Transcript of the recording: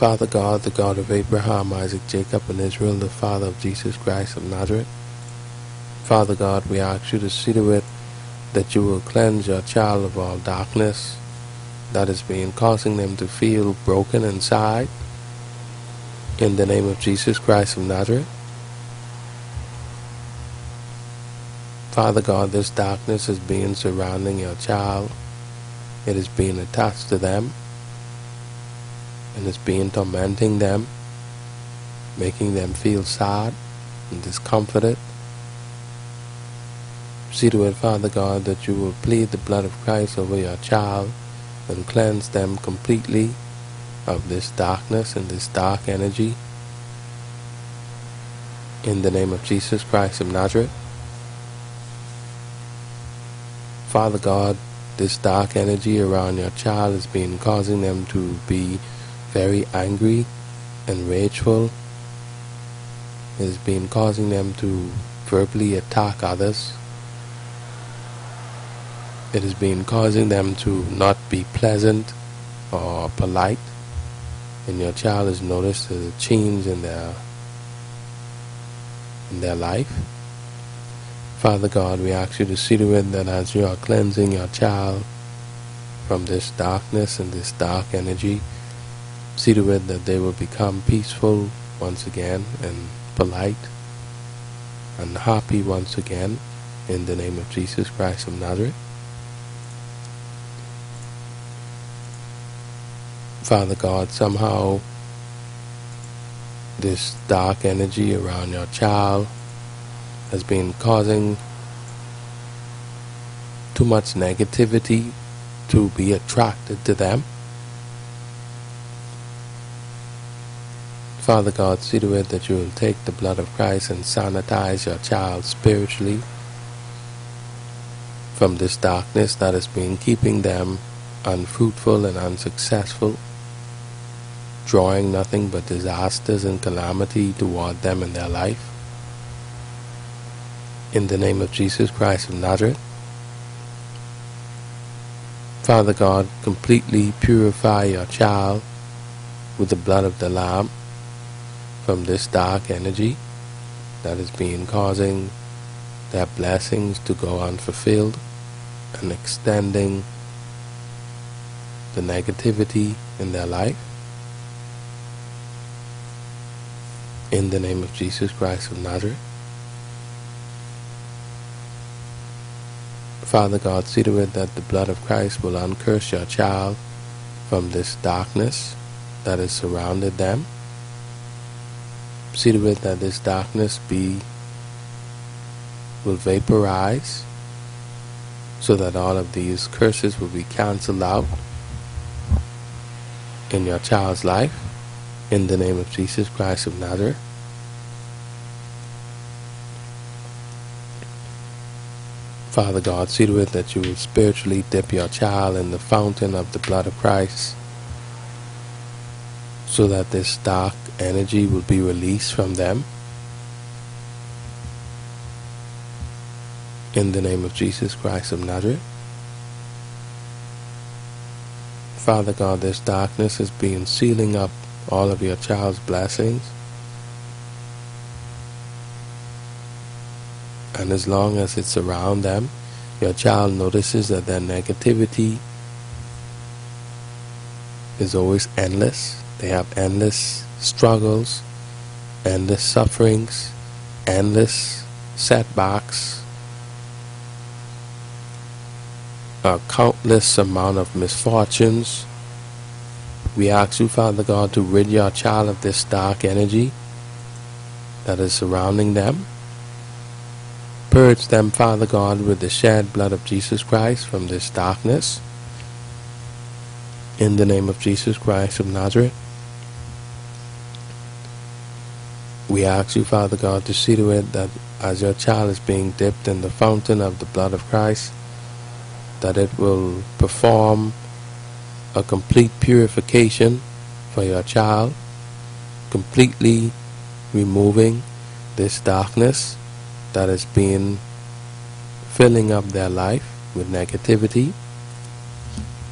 Father God, the God of Abraham, Isaac, Jacob, and Israel, the Father of Jesus Christ of Nazareth. Father God, we ask you to see to it that you will cleanse your child of all darkness that has been causing them to feel broken inside. In the name of Jesus Christ of Nazareth. Father God, this darkness is being surrounding your child. It is being attached to them and it's been tormenting them, making them feel sad and discomforted. See to it, Father God, that you will plead the blood of Christ over your child and cleanse them completely of this darkness and this dark energy. In the name of Jesus Christ of Nazareth. Father God, this dark energy around your child has been causing them to be very angry and rageful. It has been causing them to verbally attack others. It has been causing them to not be pleasant or polite. And your child has noticed a change in their in their life. Father God, we ask you to see to it that as you are cleansing your child from this darkness and this dark energy, see to it that they will become peaceful once again and polite and happy once again in the name of Jesus Christ of Nazareth. Father God, somehow this dark energy around your child has been causing too much negativity to be attracted to them. Father God, see to it that you will take the blood of Christ and sanitize your child spiritually from this darkness that has been keeping them unfruitful and unsuccessful, drawing nothing but disasters and calamity toward them in their life. In the name of Jesus Christ of Nazareth, Father God, completely purify your child with the blood of the Lamb from this dark energy that has been causing their blessings to go unfulfilled and extending the negativity in their life. In the name of Jesus Christ of Nazareth. Father God, see to it that the blood of Christ will uncurse your child from this darkness that has surrounded them. See to it that this darkness be will vaporize so that all of these curses will be cancelled out in your child's life in the name of Jesus Christ of Nazareth. Father God, see to it that you will spiritually dip your child in the fountain of the blood of Christ so that this dark energy will be released from them. In the name of Jesus Christ of Nazareth. Father God, this darkness has been sealing up all of your child's blessings. And as long as it's around them, your child notices that their negativity is always endless. They have endless struggles, endless sufferings, endless setbacks, a countless amount of misfortunes. We ask you, Father God, to rid your child of this dark energy that is surrounding them. Purge them, Father God, with the shed blood of Jesus Christ from this darkness. In the name of Jesus Christ of Nazareth. We ask you, Father God, to see to it that as your child is being dipped in the fountain of the blood of Christ, that it will perform a complete purification for your child, completely removing this darkness that has been filling up their life with negativity